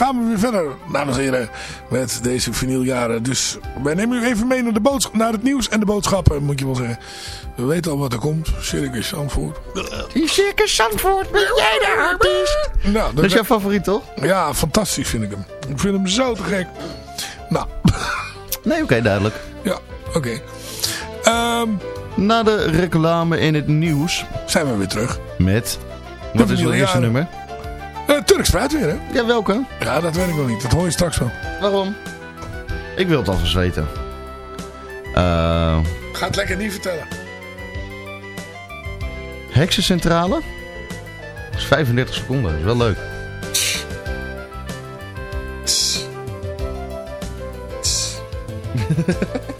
gaan we weer verder, dames en heren, met deze vinyljaren. Dus wij nemen u even mee naar, de naar het nieuws en de boodschappen, moet je wel zeggen. We weten al wat er komt. Circus Zandvoort. Circus Zandvoort, ben jij de artiest? Nou, dat, is jouw favoriet, toch? Ja, fantastisch vind ik hem. Ik vind hem zo te gek. Nou. Nee, oké, duidelijk. Ja, oké. Ehm, Na de reclame in het nieuws... Zijn we weer terug. Met... Wat is uw eerste nummer? Uh, Turks fruit weer, hè? Ja, welke? Ja, dat weet ik nog niet. Dat hoor je straks wel. Waarom? Ik wil het alvast weten. Uh... Ga het lekker niet vertellen. Heksencentrale? Dat is 35 seconden. Dat is wel leuk.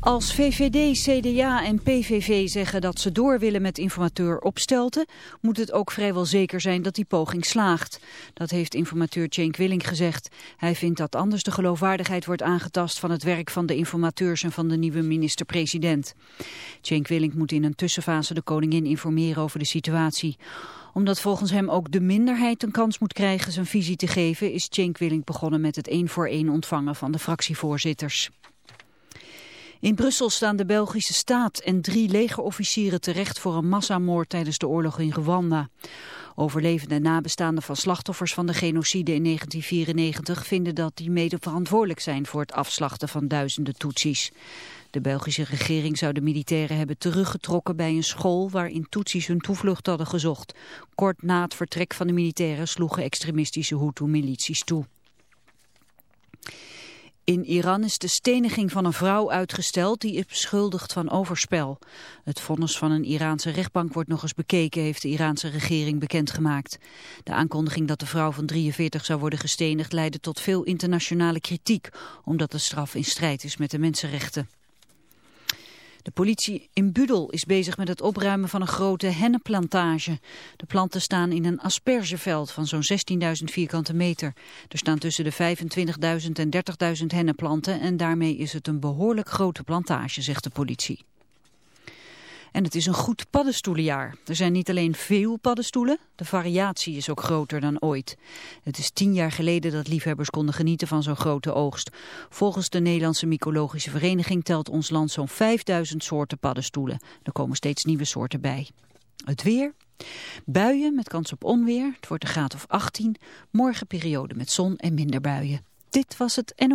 Als VVD, CDA en PVV zeggen dat ze door willen met informateur Opstelten, moet het ook vrijwel zeker zijn dat die poging slaagt. Dat heeft informateur Cenk Willing gezegd. Hij vindt dat anders de geloofwaardigheid wordt aangetast van het werk van de informateurs en van de nieuwe minister-president. Cenk Willing moet in een tussenfase de koningin informeren over de situatie omdat volgens hem ook de minderheid een kans moet krijgen zijn visie te geven, is Cenk Willing begonnen met het één voor één ontvangen van de fractievoorzitters. In Brussel staan de Belgische staat en drie legerofficieren terecht voor een massamoord tijdens de oorlog in Rwanda. Overlevende en nabestaanden van slachtoffers van de genocide in 1994 vinden dat die mede verantwoordelijk zijn voor het afslachten van duizenden Tutsis. De Belgische regering zou de militairen hebben teruggetrokken bij een school waarin Tutsis hun toevlucht hadden gezocht. Kort na het vertrek van de militairen sloegen extremistische Hutu-milities toe. In Iran is de steniging van een vrouw uitgesteld die is beschuldigd van overspel. Het vonnis van een Iraanse rechtbank wordt nog eens bekeken, heeft de Iraanse regering bekendgemaakt. De aankondiging dat de vrouw van 43 zou worden gestenigd leidde tot veel internationale kritiek, omdat de straf in strijd is met de mensenrechten. De politie in Budel is bezig met het opruimen van een grote hennenplantage. De planten staan in een aspergeveld van zo'n 16.000 vierkante meter. Er staan tussen de 25.000 en 30.000 hennenplanten en daarmee is het een behoorlijk grote plantage, zegt de politie. En het is een goed paddenstoelenjaar. Er zijn niet alleen veel paddenstoelen, de variatie is ook groter dan ooit. Het is tien jaar geleden dat liefhebbers konden genieten van zo'n grote oogst. Volgens de Nederlandse Mycologische Vereniging telt ons land zo'n 5000 soorten paddenstoelen. Er komen steeds nieuwe soorten bij. Het weer... Buien met kans op onweer, het wordt een graad of 18. Morgen periode met zon en minder buien. Dit was het NO.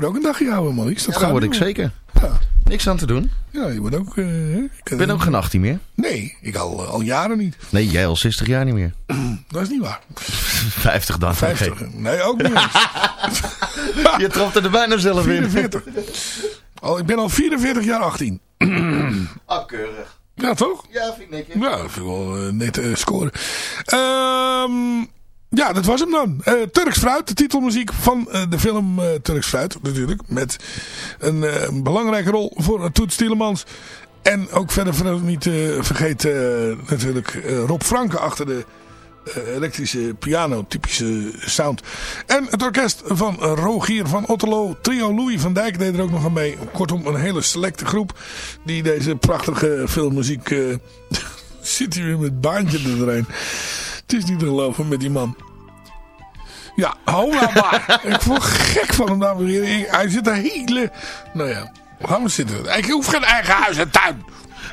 Wordt ook een dagje ouder, man. Dat Ja, dat word ik zeker. Ja. Niks aan te doen. Ja, je wordt ook... eh, ik Ik ben ook geen 18 meer. Nee, ik al, al jaren niet. Nee, jij al 60 jaar niet meer. Dat is niet waar. 50 dan. 50. Nee, ook niet. Je trapte er bijna zelf in. 44. Oh, ik ben al 44 jaar 18. Ah, keurig. Ja, toch? Ja, vind ik netjes. Ja, dat vind ik wel eh, net eh, scoren. Ehm, ja, dat was hem dan. Eh, Turks Fruit, de titelmuziek van eh, de film eh, Turks Fruit natuurlijk. Met een belangrijke rol voor Toets Tielemans. En ook verder ver- niet eh, vergeten natuurlijk Rob Franke achter de elektrische piano, typische sound. En het orkest van Rogier van Otterlo, trio Louis van Dijk deed er ook nog aan mee. Kortom, een hele selecte groep die deze prachtige filmmuziek... zit hier weer met baantje erheen. Het is niet te geloven met die man. Ja, hou maar. Ik word gek van hem, dames en heren. Hij zit een hele... Nou ja, gaan we zitten. Ik hoef geen eigen huis en tuin.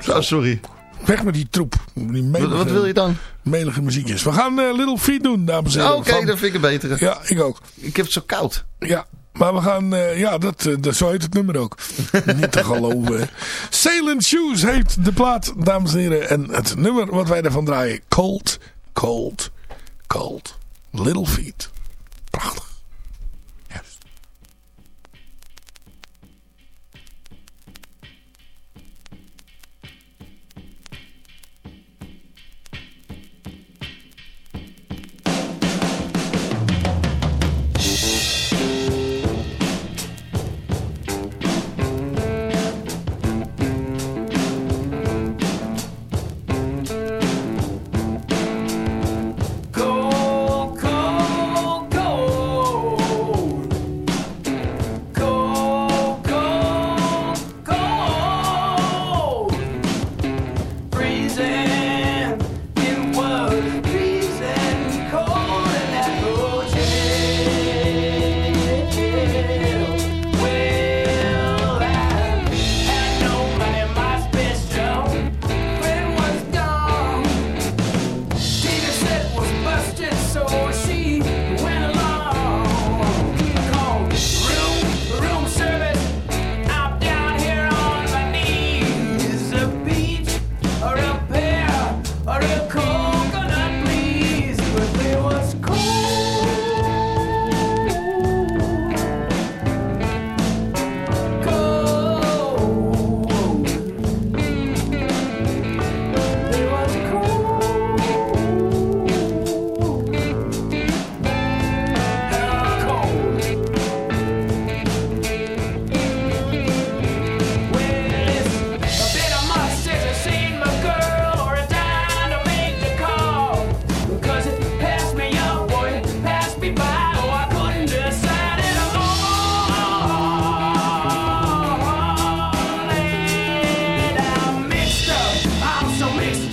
Oh, sorry. Weg met die troep. Die Wat, melige, wat wil je dan? melige muziekjes. We gaan eh, Little Feet doen, dames en heren. Oké, Van- dat vind ik een betere. Ja, ik ook. Ik heb het zo koud. Ja, maar we gaan... eh, ja, dat, eh, dat, zo heet het nummer ook. Niet te geloven. Salient Shoes heet de plaat, dames en heren. En het nummer wat wij ervan draaien. Cold, cold, cold. Little Feet. Prachtig.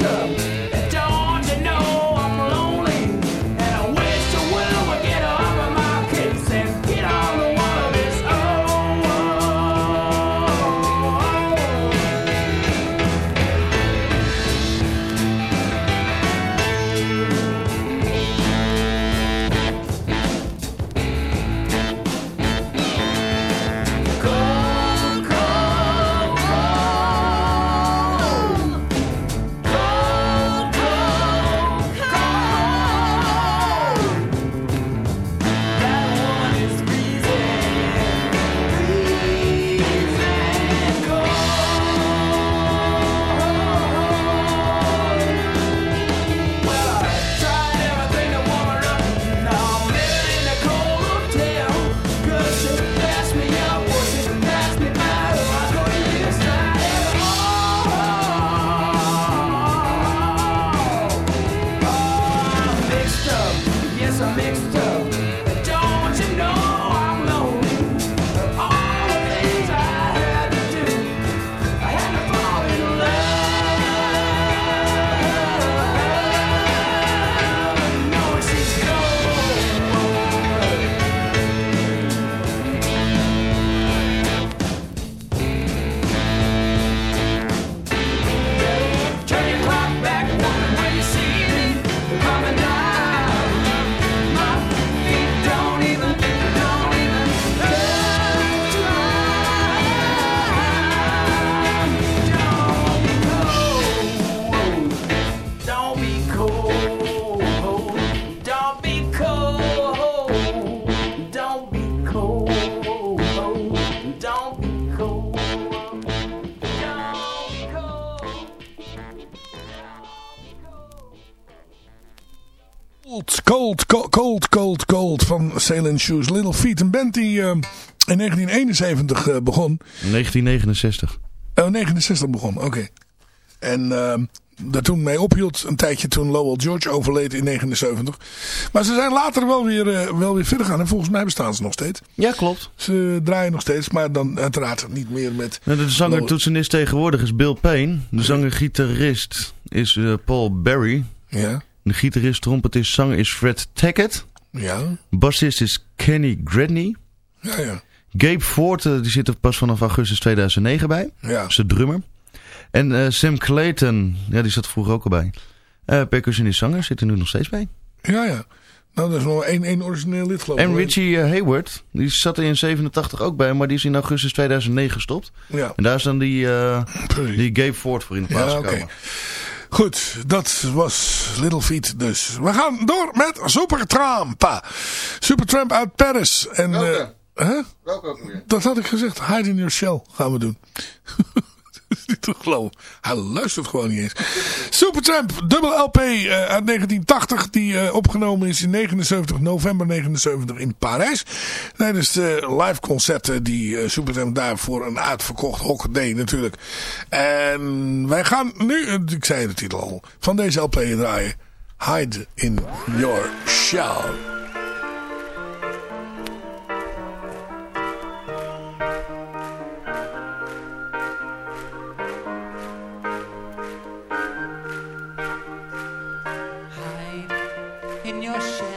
up. Cold, Cold, Cold, Cold, van Sailing Shoes. Little Feet. Een band die eh, in 1971 eh, begon. 1969. Oh, 69 begon, oké. En uh, daar toen mee ophield een tijdje toen Lowell George overleed in 79. Maar ze zijn later wel weer, uh, wel weer verder gegaan. En volgens mij bestaan ze nog steeds. Ja, klopt. Ze draaien nog steeds, maar dan uiteraard niet meer met... Nou, de zanger-toetsenist tegenwoordig is Bill Payne. De zanger-gitarist is uh, Paul Berry. Ja. De gitarist, trompetist, zanger is Fred Tackett. Ja. Bassist is Kenny Gredney. Ja, ja. Gabe Ford, die zit er pas vanaf augustus 2009 bij. Ja. Is de drummer. En uh, Sam Clayton, ja, die zat vroeger ook al bij. Uh, percussionist zanger zit er nu nog steeds bij. Ja, ja. Nou, dat is nog één, één origineel lid geloof ik. En Richie uh, Hayward, die zat er in 87 ook bij, maar die is in augustus 2009 gestopt. Ja. En daar is dan die, die Gabe Ford voor in de plaats ja. Okay. Goed, dat was Little Feet dus. We gaan door met Supertramp. Supertramp uit Paris. En, Welke? Uh, huh? Welke? Dat had ik gezegd. Hide in your shell gaan we doen. Hij luistert gewoon niet eens. Supertramp, dubbel LP uh, uit 1980. Die uh, opgenomen is in 79, november 79 in Parijs. Tijdens de live concerten die uh, Supertramp daar voor een uitverkocht hok deed natuurlijk. En wij gaan nu, ik zei de titel al, van deze LP draaien. Hide in your shell. In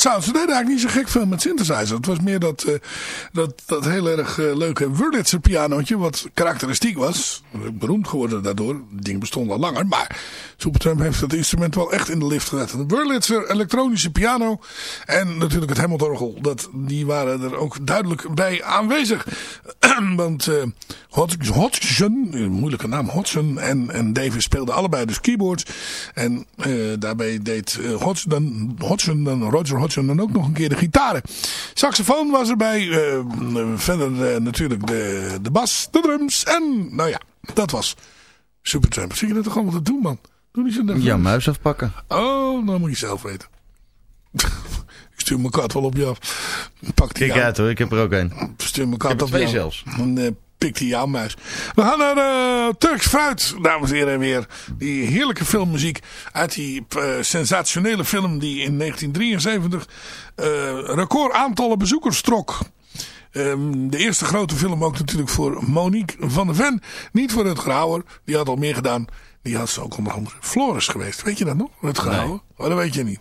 sounds. Ze deden eigenlijk niet zo gek veel met synthesizer. Het was meer dat, eh, dat, dat heel erg eh, leuke Wurlitzer pianootje. Wat karakteristiek was. Beroemd geworden daardoor. Het ding bestond al langer. Maar Supertramp heeft het instrument wel echt in de lift gezet. Een Wurlitzer elektronische piano. En natuurlijk het Hammondorgel. Dat, die waren er ook duidelijk bij aanwezig. Want uh, Hodgson, een moeilijke naam Hodgson en, en Davis speelden allebei dus keyboards. En daarbij deed Hodgson, Hodgson dan, Roger Hodgson dan ook nog een keer de gitaren. Saxofoon was erbij. Uh, verder natuurlijk de, de bas, de drums. En nou ja, dat was Supertramp. Zie je dat toch allemaal te doen man? Doe niet zo. Ja, muis afpakken. Oh, dan moet je zelf weten. Ik stuur mijn kat wel op je af. Pak die Kijk uit hoor, ik heb er ook een. Stuur mijn Ik kat heb er op twee zelfs. Uh, pikt hij jouw muis. We gaan naar uh, Turks Fruit, dames en heren, weer. Die heerlijke filmmuziek uit die uh, sensationele film die in 1973 uh, record aantallen bezoekers trok. Um, de eerste grote film ook natuurlijk voor Monique van der Ven. Niet voor Rutger Hauer, die had al meer gedaan. Die had ze ook onder andere Floris geweest. Weet je dat nog, Rutger Nee. Hauer? Oh, dat weet je niet.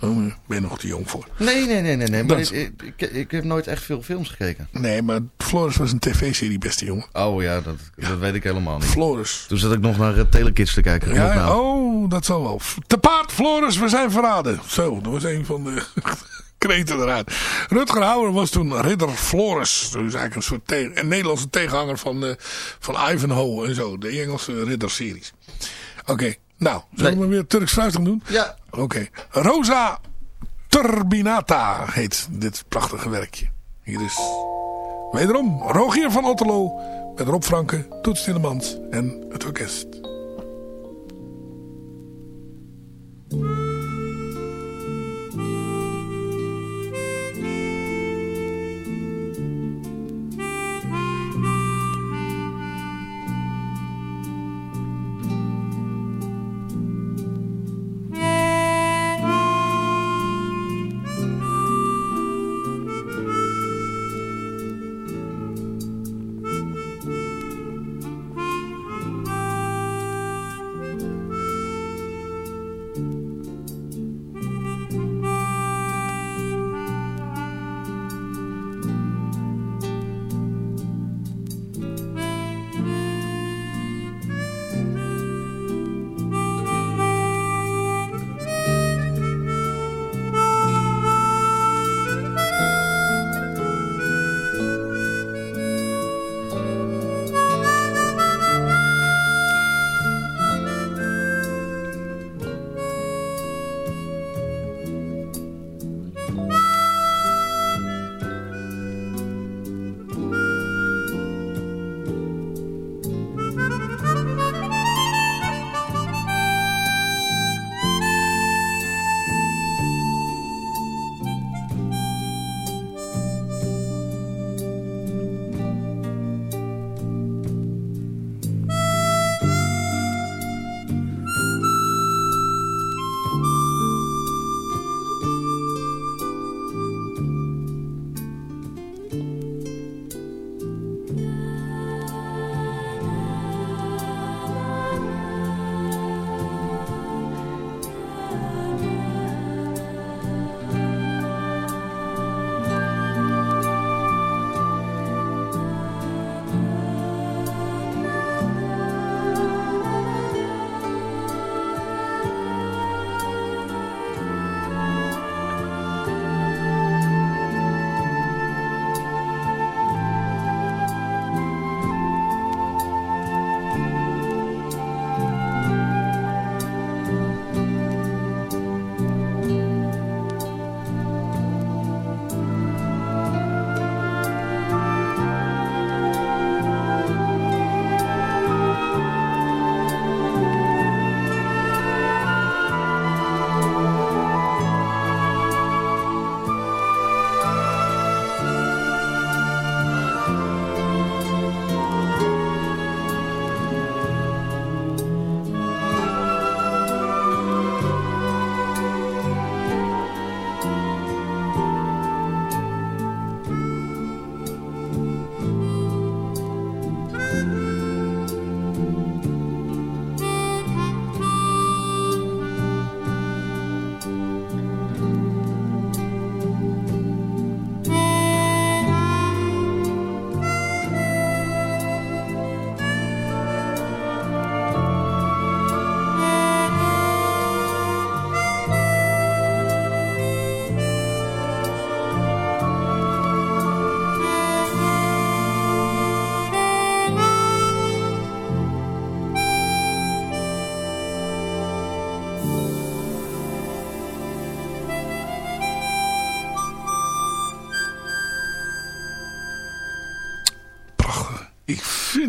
Oh, daar ben je nog te jong voor. Nee, nee, nee, nee. nee. Maar ik, ik, ik heb nooit echt veel films gekeken. Nee, maar Floris was een tv-serie, beste jongen. Oh ja, dat, dat weet ik helemaal niet. Floris. Toen zat ik nog naar uh, Telekids te kijken. Ja, nou? oh, dat zal wel. Te paard, Floris, we zijn verraden. Zo, dat was een van de kreten eruit. Rutger Hauer was toen ridder Floris. Dus eigenlijk een soort een Nederlandse tegenhanger van, eh, van Ivanhoe en zo. De Engelse ridderseries. Oké, nou, zullen we weer Turks fruit doen? Ja. Oké. Rosa Turbinata heet dit prachtige werkje. Hier is wederom Rogier van Otterlo met Rob Franke, Toets Tillemans en het orkest.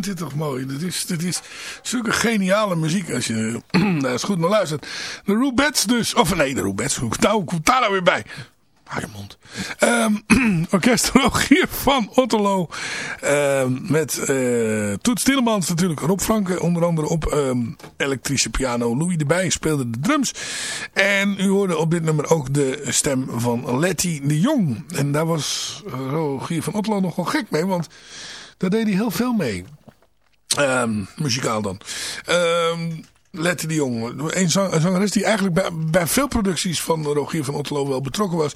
Vind dit toch mooi. Dit is, dit is zulke geniale muziek als je daar goed naar luistert. De Rubettes dus. Of nee, de Rubettes. Hoe nou, komt daar weer bij? Je mond. Ehm, orkest Rogier van Otterlo. Ehm, met eh Toet Stillemans natuurlijk. Rob Franke onder andere op ehm, elektrische piano. Louis erbij speelde de drums. En u hoorde op dit nummer ook de stem van Letty de Jong. En daar was Rogier van Otterlo nogal gek mee. Want daar deed hij heel veel mee. Ehm, muzikaal dan. Ehm Letty de Jong. Een zangeres die eigenlijk bij, bij veel producties van Rogier van Otterlo wel betrokken was.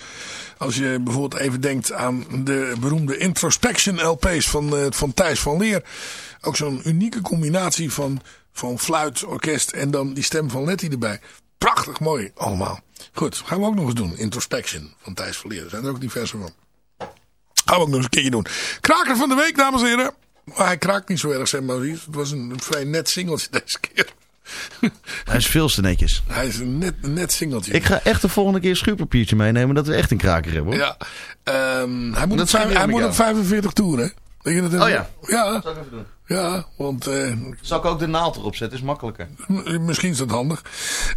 Als je bijvoorbeeld even denkt aan de beroemde Introspection LP's van, eh, van Thijs van Leer. Ook zo'n unieke combinatie van, van fluit, orkest en dan die stem van Letty erbij. Prachtig mooi allemaal. Goed, gaan we ook nog eens doen. Introspection van Thijs van Leer. Er zijn er ook diverse van. Gaan we ook nog eens een keertje doen. Kraker van de week, dames en heren. Maar hij kraakt niet zo erg, zeg maar. Het was een, een vrij net singeltje deze keer. Hij is veel te netjes. Hij is een net, net singeltje. Ik ga echt de volgende keer een schuurpapiertje meenemen dat we echt een kraker hebben. Hoor. Ja. Ehm, hij moet, Dat op, vijf- hij moet op jou. 45 toeren. Weet je dat even? Oh ja. Ja, Zal ik even doen. ja want eh, Zal ik ook de naald erop zetten? Is makkelijker. misschien is dat handig.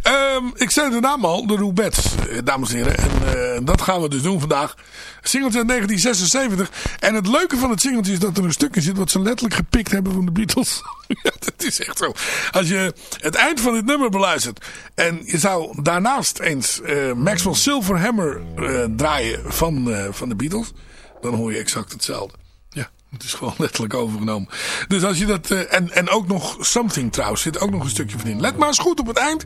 Ehm, ik zei de naam al, de Roubettes, eh, dames en heren. En eh, dat gaan we dus doen vandaag. Singeltje uit 1976. En het leuke van het singeltje is dat er een stuk in zit wat ze letterlijk gepikt hebben van de Beatles. ja, dat is echt zo. Als je het eind van dit nummer beluistert en je zou daarnaast eens eh, Maxwell Silverhammer draaien van, van de Beatles, dan hoor je exact hetzelfde. Het is gewoon letterlijk overgenomen. Dus als je dat... eh, en, en ook nog Something trouwens. Zit ook nog een stukje van in. Let maar eens goed op het eind.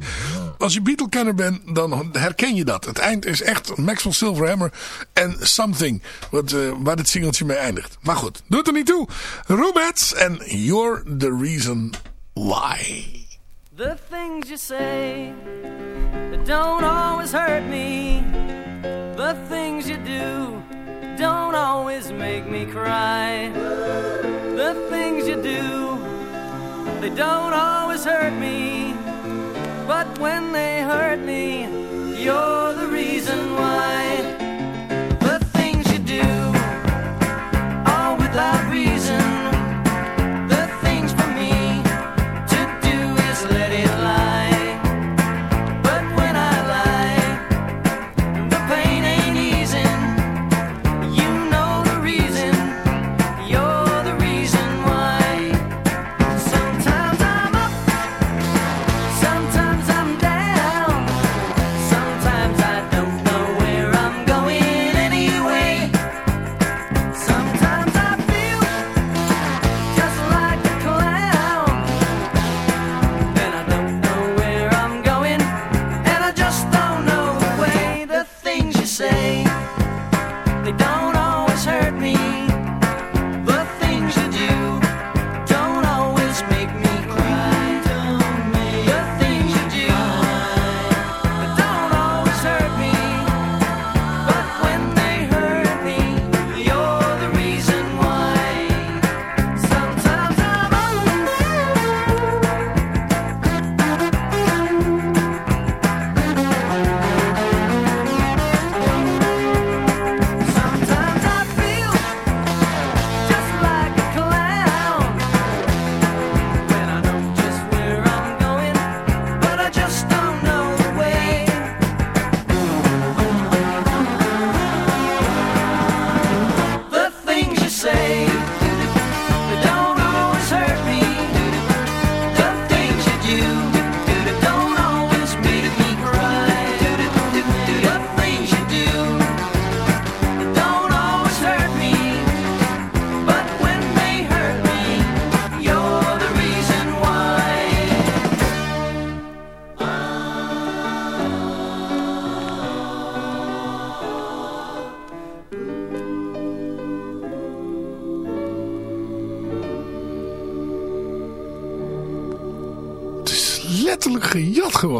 Als je Beatle-kenner bent, dan herken je dat. Het eind is echt Maxwell Silverhammer en Something. Wat, eh, waar dit singeltje mee eindigt. Maar goed, doet er niet toe. Rubettes en You're the Reason Why. The things you say don't always hurt me. The things you do don't always make me cry. The things you do, they don't always hurt me. But when they hurt me, you're the reason why.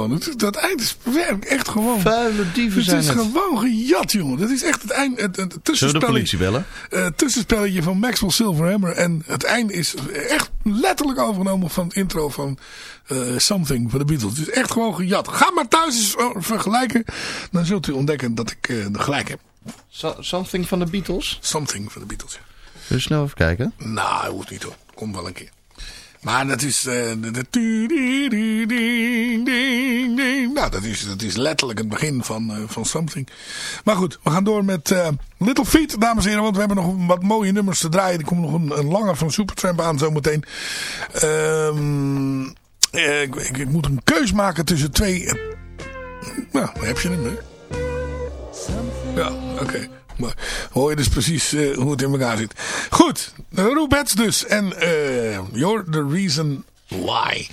Gewoon. Het is- Dat eind is echt gewoon. Vuile dieven Het zijn is het. gewoon gejat, jongen. Dat is echt het eind. Het, het Zullen we de tussenspelletje, politie bellen? eh, tussenspelletje van Maxwell Silverhammer. En het einde is echt letterlijk overgenomen van het intro van eh, Something van de Beatles. Het is echt gewoon gejat. Ga maar thuis eens eh, vergelijken. Dan zult u ontdekken dat ik eh, gelijk heb. So- something van de Beatles? Something van de Beatles. ja. Zullen we snel even kijken? Nou, hoeft niet hoor. Komt wel een keer. Maar dat is... Nou, dat is, dat is letterlijk het begin van, eh, van Something. Maar goed, we gaan door met eh, Little Feet, dames en heren. Want we hebben nog wat mooie nummers te draaien. Er komt nog een, een lange van Supertramp aan zometeen. Ehm eh, ik, ik, ik moet een keus maken tussen twee... nou, heb je hem, hè? Ja, oké. Maar hoor je dus precies eh, hoe het in elkaar zit. Goed, Roebets dus. En eh You're the Reason Why.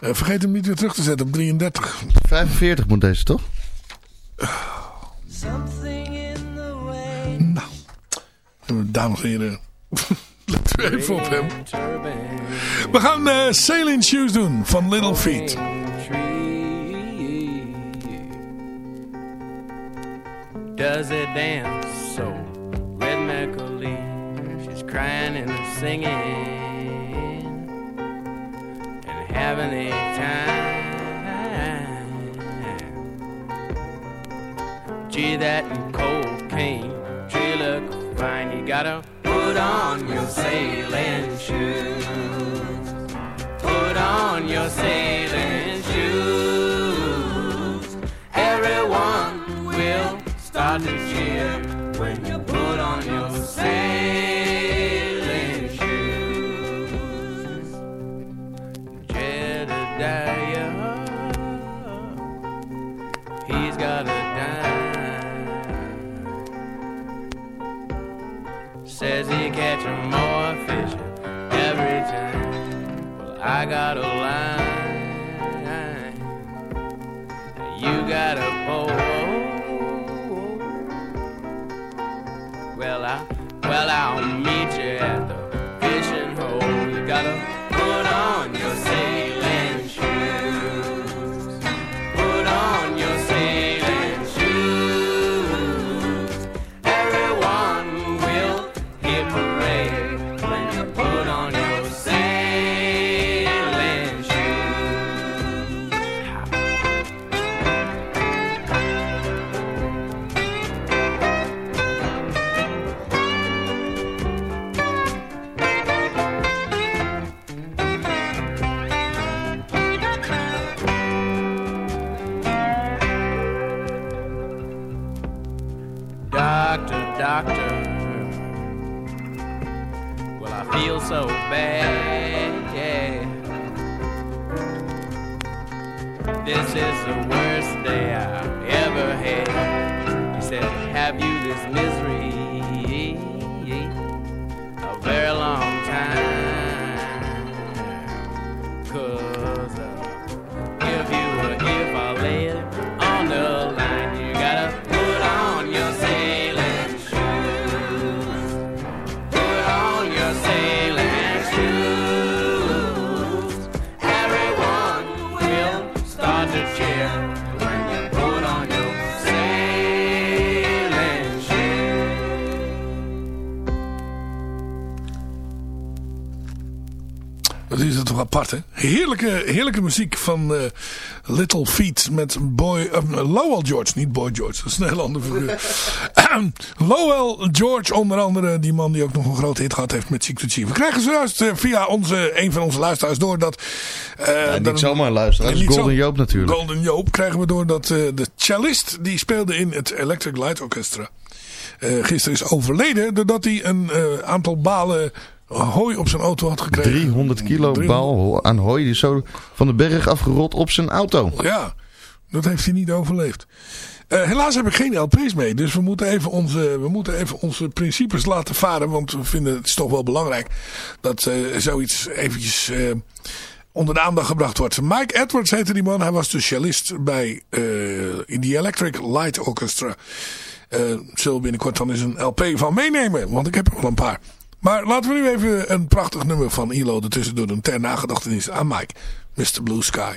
Eh, vergeet hem niet weer terug te zetten op 33. 45 moet deze, toch? Something in the way. Nou, dames en heren. Let u even op hem. We gaan Sailing Shoes doen van Little Feet. Does it dance so rhythmically? She's crying and singing and having a time. Gee, that cocaine, she look fine. You gotta put on your sailing shoes. Put on your sailing shoes. Start to cheer when you put on your sailing shoes. Jedediah, he's got a dime. Says he catching more fish every time. Well, I got a line. You got a well, I'll met Boy, eh, Lowell George. Niet Boy George, dat is een heel ander figuur. Lowell George, onder andere, die man die ook nog een grote hit gehad heeft met Secret Chief. We krijgen zojuist eh, via onze, een van onze luisteraars door dat... eh, Ja, niet zomaar. Dat niet Golden Joop natuurlijk. Golden Joop krijgen we door dat de cellist die speelde in het Electric Light Orchestra. gisteren is overleden doordat hij een aantal balen hooi op zijn auto had gekregen. 300 kilo 300 baal aan hooi. Die is zo van de berg afgerold op zijn auto. Ja, dat heeft hij niet overleefd. Eh, helaas heb ik geen LP's mee. Dus we moeten, even onze, we moeten even onze principes laten varen. Want we vinden het is toch wel belangrijk dat eh, zoiets eventjes eh, onder de aandacht gebracht wordt. Mike Edwards heette die man. Hij was de cellist bij in die Electric Light Orchestra. Zullen we binnenkort dan eens een LP van meenemen. Want ik heb er wel een paar. Maar laten we nu even een prachtig nummer van ILO ertussen doen. Ter nagedachtenis aan Mike. Mr. Blue Sky.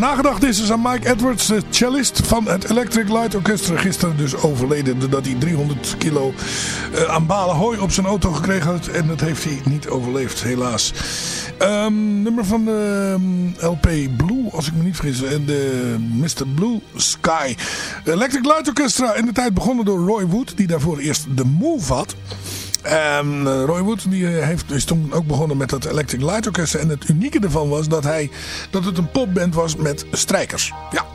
nagedacht is dus aan Mike Edwards, de cellist van het Electric Light Orchestra. Gisteren dus overleden doordat hij 300 kilo eh, aan balen hooi op zijn auto gekregen had. En dat heeft hij niet overleefd, helaas. Ehm, nummer van de ehm, LP Blue, als ik me niet vergis. En de Mr. Blue Sky. Electric Light Orchestra in de tijd begonnen door Roy Wood. Die daarvoor eerst de Move had. En eh, Roy Wood die eh, heeft, is toen ook begonnen met dat Electric Light Orchestra. En het unieke ervan was dat, hij, dat het een popband was met strijkers. Ja.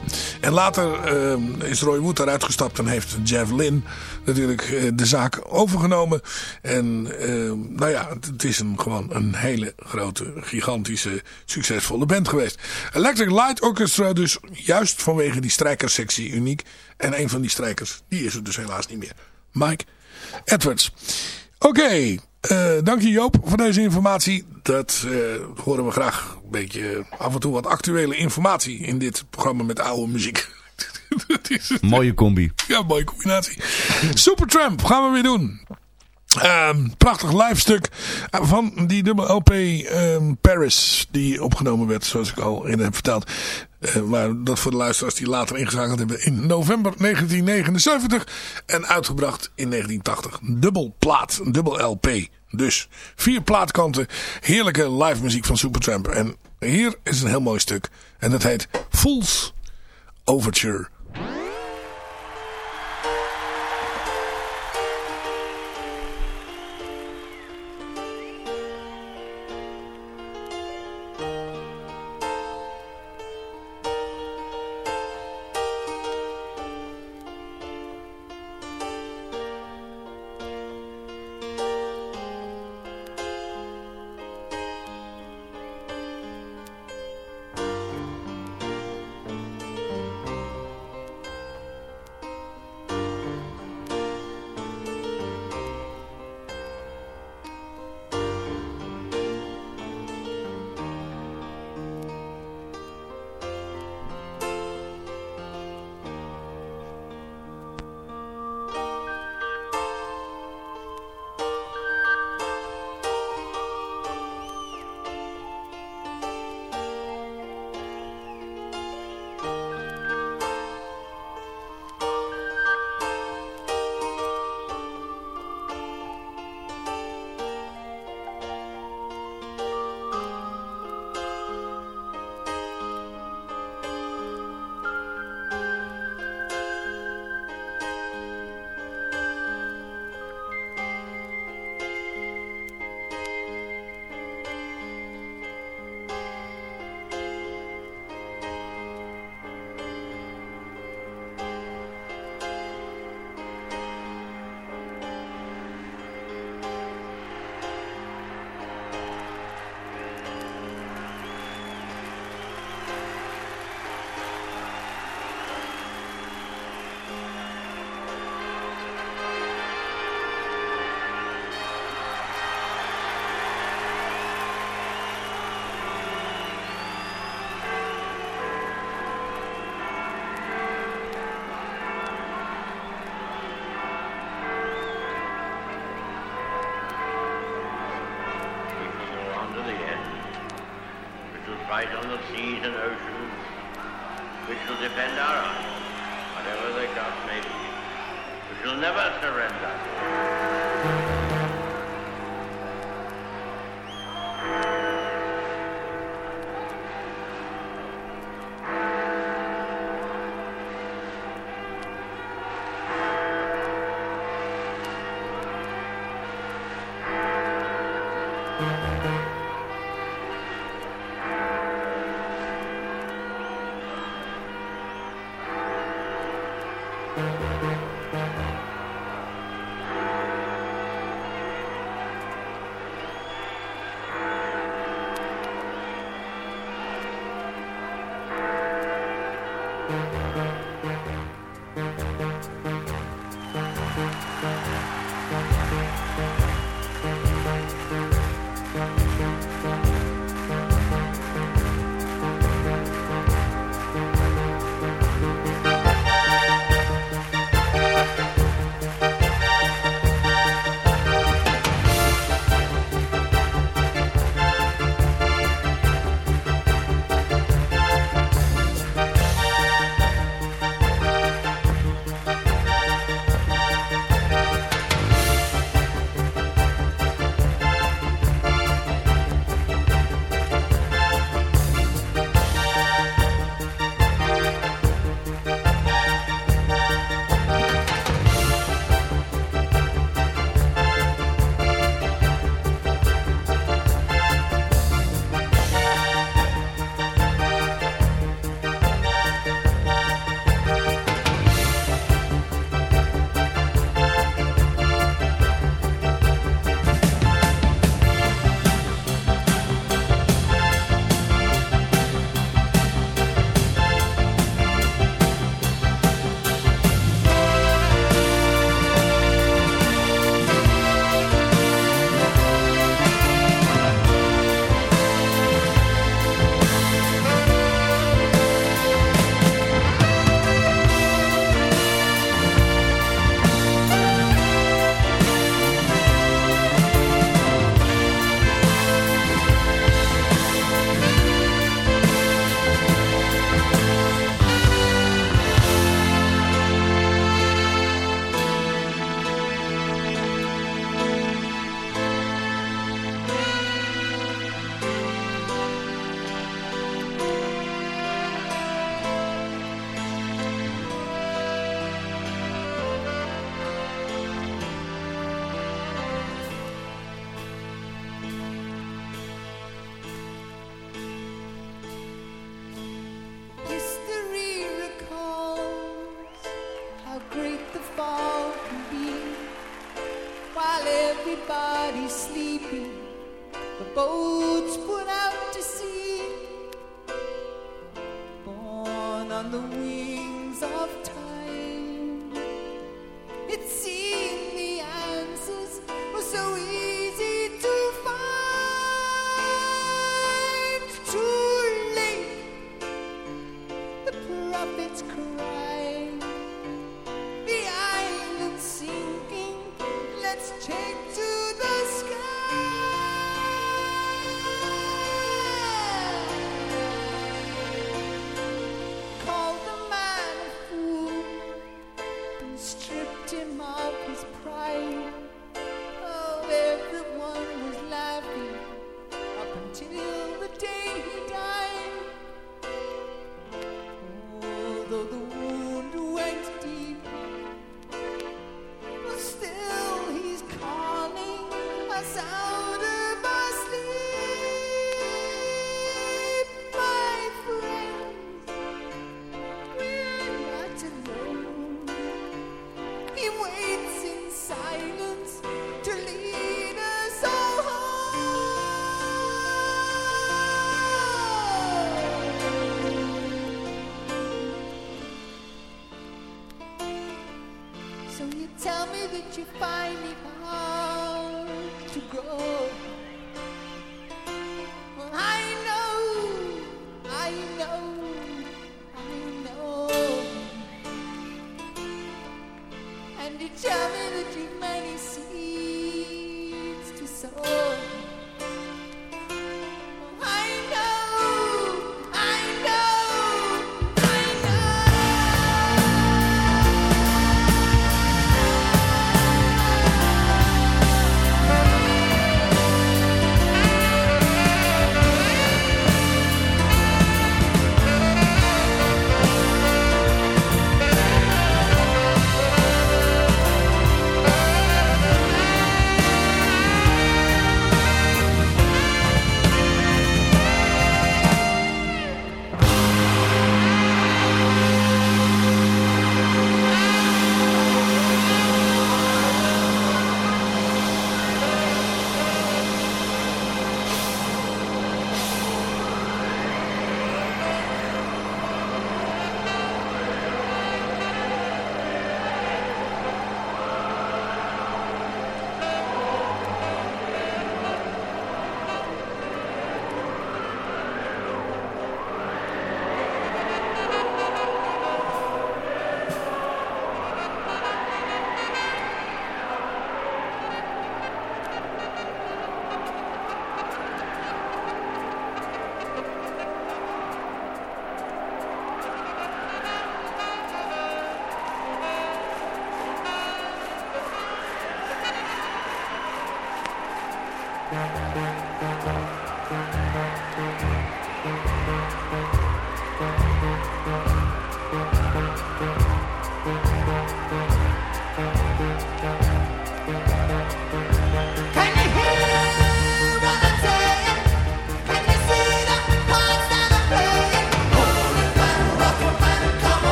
En later eh, is Roy Wood eruit gestapt en heeft Jeff Lynne natuurlijk eh, de zaak overgenomen. En eh, nou ja, het, het is een, gewoon een hele grote, gigantische, succesvolle band geweest. Electric Light Orchestra dus juist vanwege die strijkersectie uniek. En een van die strijkers, die is er dus helaas niet meer. Mike Edwards. Oké, eh, dank je Joop voor deze informatie. Dat eh, horen we graag een beetje af en toe wat actuele informatie in dit programma met oude muziek. Dat is het. Mooie combi. Ja, mooie combinatie. Supertramp gaan we weer doen. Ehm, prachtig live stuk van die dubbele LP ehm, Paris die opgenomen werd zoals ik al eerder heb verteld. Eh, maar dat voor de luisteraars die later ingeschakeld hebben in november 1979 en uitgebracht in 1980. Dubbel plaat, dubbel LP. Dus vier plaatkanten, heerlijke live muziek van Supertramp. En hier is een heel mooi stuk en dat heet Fools Overture. and oceans. We shall defend our honor, whatever the cost may be. We shall never surrender.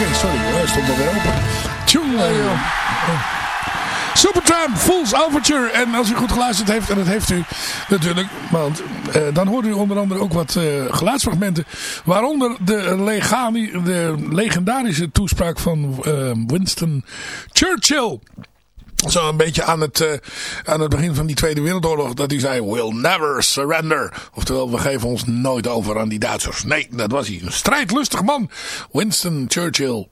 Oké, sorry, hij stond alweer open. Tjonge, joh. Supertramp, Fool's. En als u goed geluisterd heeft, en dat heeft u natuurlijk, want eh, dan hoort u onder andere ook wat eh, geluidsfragmenten. Waaronder de, legani, de legendarische toespraak van eh, Winston Churchill. Zo een beetje aan het, eh, aan het begin van die Tweede Wereldoorlog. Dat hij zei, we'll never surrender. Oftewel, we geven ons nooit over aan die Duitsers. Nee, dat was hij. Een strijdlustig man. Winston Churchill.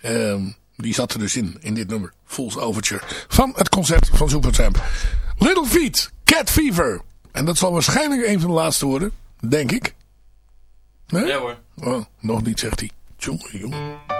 Ehm, die zat er dus in, in dit nummer. Fool's Overture. Van het concert van Supertramp. Little Feet, Cat Fever. En dat zal waarschijnlijk een van de laatste worden. Denk ik. Nee? Ja hoor. Oh, nog niet, zegt hij. Tjonge, jongen.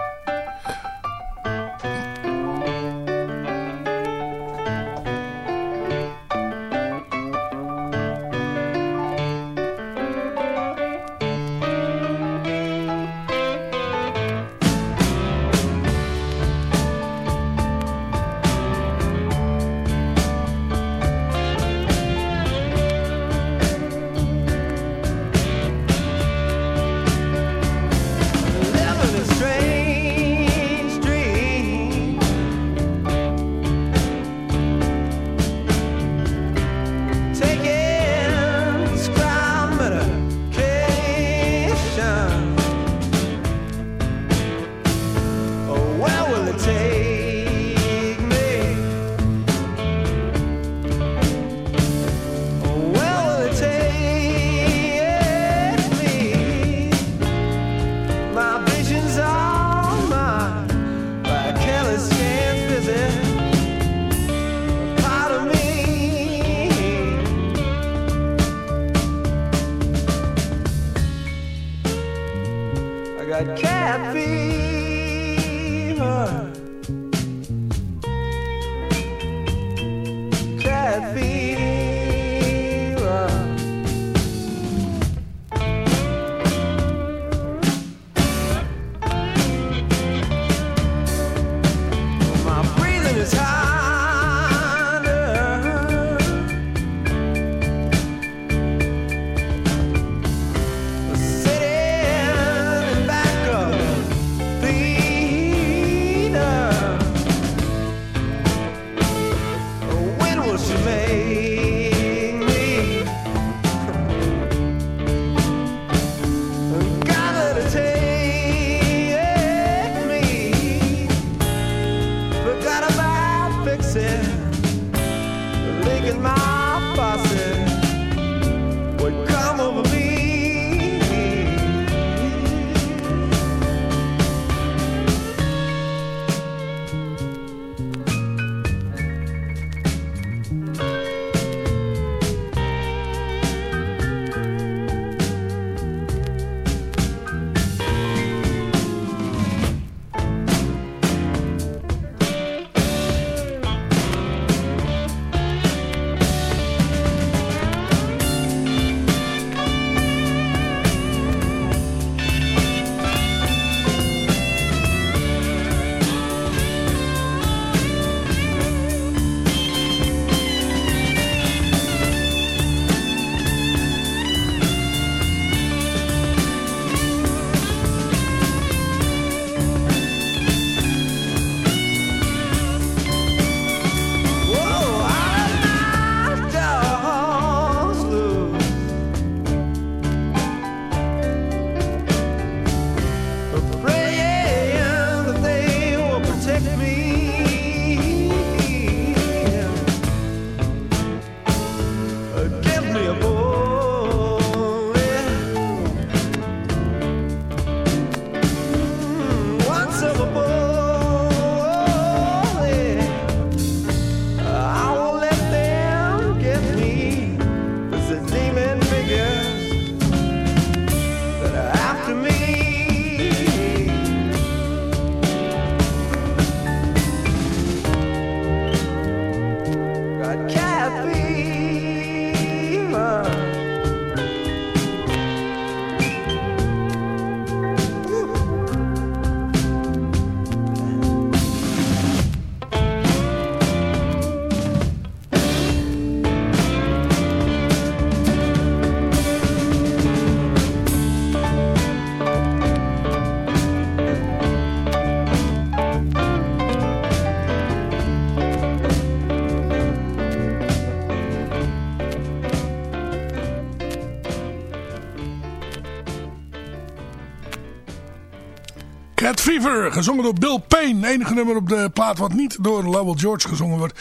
Cat Fever, gezongen door Bill Payne. Enige nummer op de plaat wat niet door Lowell George gezongen wordt.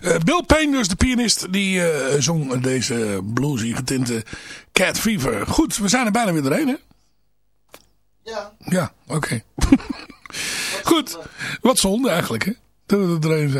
Eh, Bill Payne, dus de pianist, die eh, zong deze bluesy getinte Cat Fever. Goed, we zijn er bijna weer doorheen, hè? Ja. Ja, oké. Goed, wat zonde eigenlijk, hè? Dat we er doorheen zijn.